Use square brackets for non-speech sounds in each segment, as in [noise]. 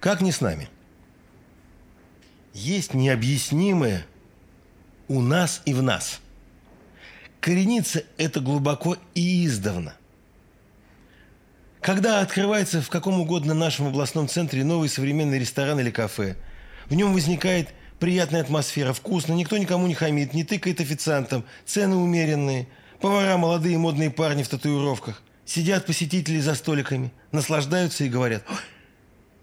Как не с нами? Есть необъяснимое у нас и в нас. Коренится это глубоко и издавна. Когда открывается в каком угодно нашем областном центре новый современный ресторан или кафе, в нем возникает приятная атмосфера, вкусно, никто никому не хамит, не тыкает официантам, цены умеренные, повара молодые модные парни в татуировках, сидят посетители за столиками, наслаждаются и говорят,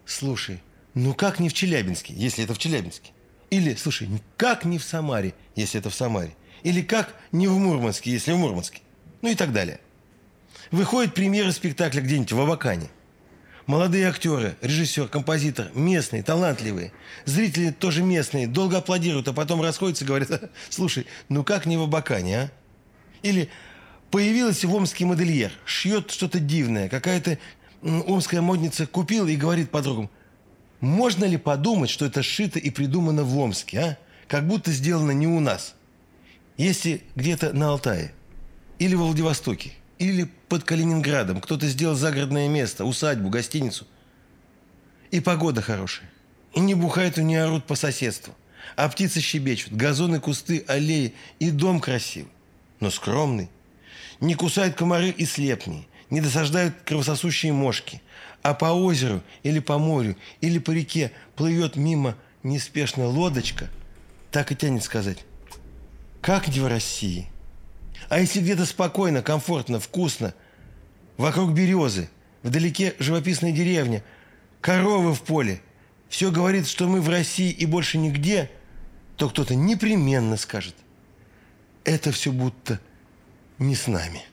слушай, ну как не в Челябинске, если это в Челябинске? Или, слушай, как не в Самаре, если это в Самаре? Или как не в Мурманске, если в Мурманске? Ну и так далее. Выходит премьера спектакля где-нибудь в Абакане. Молодые актеры, режиссер, композитор, местные, талантливые. Зрители тоже местные, долго аплодируют, а потом расходятся и говорят, [laughs] слушай, ну как не в Абакане, а? Или появилась в Омске модельер, шьет что-то дивное, какая-то омская модница купила и говорит подругам, можно ли подумать, что это сшито и придумано в Омске, а? Как будто сделано не у нас. Если где-то на Алтае или во Владивостоке или под Калининградом кто-то сделал загородное место, усадьбу, гостиницу. И погода хорошая. И не бухают и не орут по соседству. А птицы щебечут, газоны, кусты, аллеи. И дом красивый, но скромный. Не кусают комары и слепни. Не досаждают кровососущие мошки. А по озеру или по морю или по реке плывет мимо неспешно лодочка. Так и тянет сказать. Как не в России – а если где-то спокойно, комфортно, вкусно, вокруг березы, вдалеке живописная деревня, коровы в поле, все говорит, что мы в России и больше нигде, то кто-то непременно скажет, это все будто не с нами».